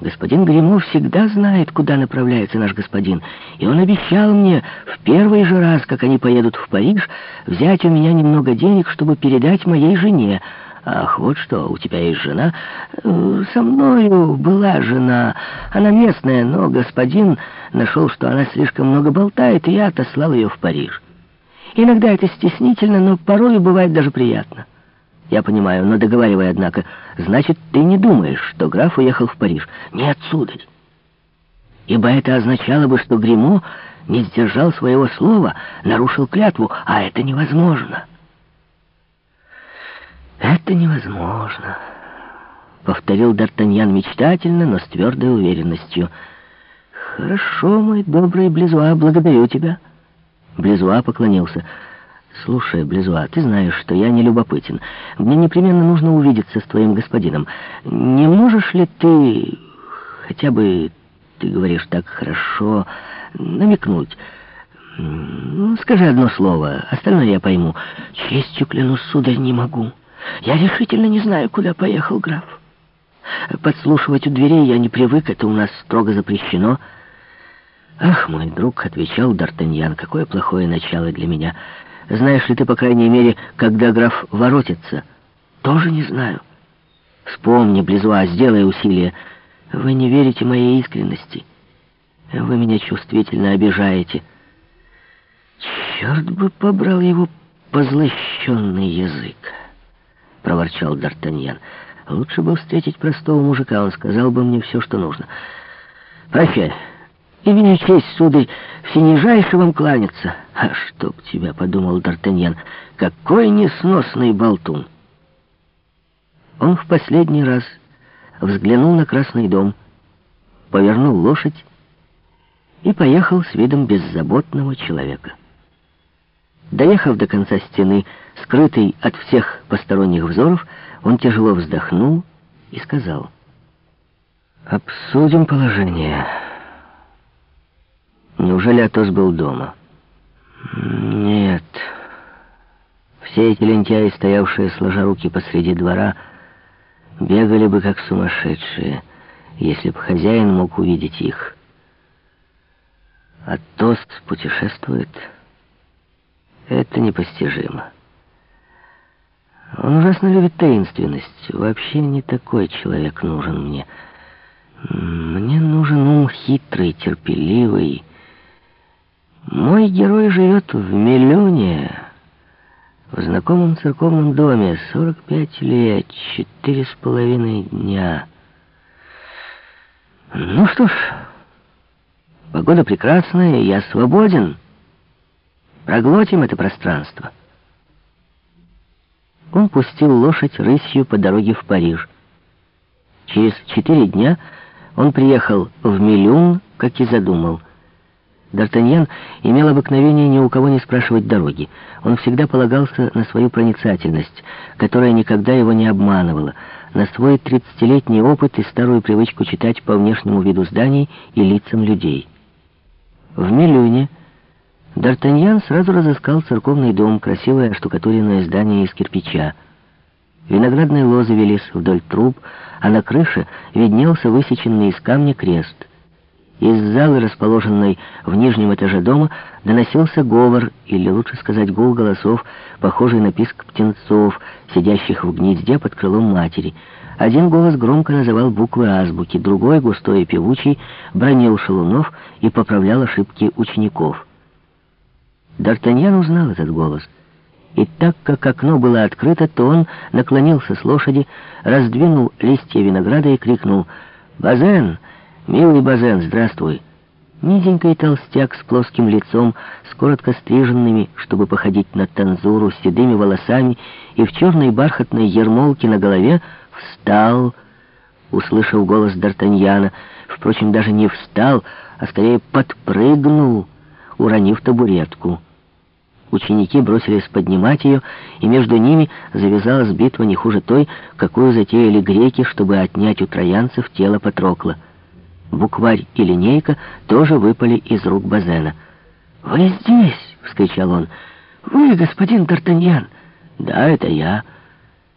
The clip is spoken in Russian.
Господин Гримо всегда знает, куда направляется наш господин, и он обещал мне в первый же раз, как они поедут в Париж, взять у меня немного денег, чтобы передать моей жене. Ах, вот что, у тебя есть жена? Э, со мною была жена. Она местная, но господин нашел, что она слишком много болтает, и я отослал ее в Париж. Иногда это стеснительно, но порой бывает даже приятно. Я понимаю, но договаривай, однако. Значит, ты не думаешь, что граф уехал в Париж? Нет, сударь. Ибо это означало бы, что Гримо не сдержал своего слова, нарушил клятву, а это невозможно. Это невозможно, повторил Д'Артаньян мечтательно, но с твердой уверенностью. Хорошо, мой добрый Близуа, благодарю тебя. Близуа поклонился. «Слушай, Близуа, ты знаешь, что я не любопытен. Мне непременно нужно увидеться с твоим господином. Не можешь ли ты, хотя бы, ты говоришь так хорошо, намекнуть? Ну, скажи одно слово, остальное я пойму. Честью клянусь, сударь, не могу. Я решительно не знаю, куда поехал граф. Подслушивать у дверей я не привык, это у нас строго запрещено». «Ах, мой друг», — отвечал Д'Артаньян, — «какое плохое начало для меня». Знаешь ли ты, по крайней мере, когда граф воротится? Тоже не знаю. Вспомни, Близуа, сделай усилие. Вы не верите моей искренности. Вы меня чувствительно обижаете. Черт бы побрал его позлощенный язык, проворчал Д'Артаньян. Лучше бы встретить простого мужика, он сказал бы мне все, что нужно. Прощай. Имею честь, сударь, всенижайше вам кланяться. А чтоб тебя, подумал Д'Артаньян, какой несносный болтун. Он в последний раз взглянул на Красный дом, повернул лошадь и поехал с видом беззаботного человека. Доехав до конца стены, скрытый от всех посторонних взоров, он тяжело вздохнул и сказал, «Обсудим положение». Неужели Атос был дома? Нет. Все эти лентяи, стоявшие сложа руки посреди двора, бегали бы как сумасшедшие, если бы хозяин мог увидеть их. Атос путешествует. Это непостижимо. Он ужасно любит таинственность. Вообще не такой человек нужен мне. Мне нужен ум хитрый, терпеливый, мой герой живет в Миллионе, в знакомом церковном доме, 45 лет, четыре с половиной дня. Ну что ж, погода прекрасная, я свободен. Проглотим это пространство. Он пустил лошадь рысью по дороге в Париж. Через четыре дня он приехал в Миллион, как и задумал. Д'Артаньян имел обыкновение ни у кого не спрашивать дороги. Он всегда полагался на свою проницательность, которая никогда его не обманывала, на свой тридцатилетний опыт и старую привычку читать по внешнему виду зданий и лицам людей. В Милюне Д'Артаньян сразу разыскал церковный дом, красивое штукатуренное здание из кирпича. Виноградные лозы велись вдоль труб, а на крыше виднелся высеченный из камня крест — из залы, расположенной в нижнем этаже дома, доносился говор, или лучше сказать гул голосов, похожий на писк птенцов, сидящих в гнезде под крылом матери. Один голос громко называл буквы азбуки, другой, густой и певучий, бронил шалунов и поправлял ошибки учеников. Д'Артаньян узнал этот голос. И так как окно было открыто, то он наклонился с лошади, раздвинул листья винограда и крикнул «Базен!» «Милый Базен, здравствуй!» Низенький толстяк с плоским лицом, с коротко стриженными, чтобы походить на танзуру, с седыми волосами и в черной бархатной ермолке на голове, встал, услышав голос Д'Артаньяна. Впрочем, даже не встал, а скорее подпрыгнул, уронив табуретку. Ученики бросились поднимать ее, и между ними завязалась битва не хуже той, какую затеяли греки, чтобы отнять у троянцев тело Патрокла. Букварь и линейка тоже выпали из рук Базена. «Вы здесь!» — вскричал он. «Вы, господин Д'Артаньян!» «Да, это я!»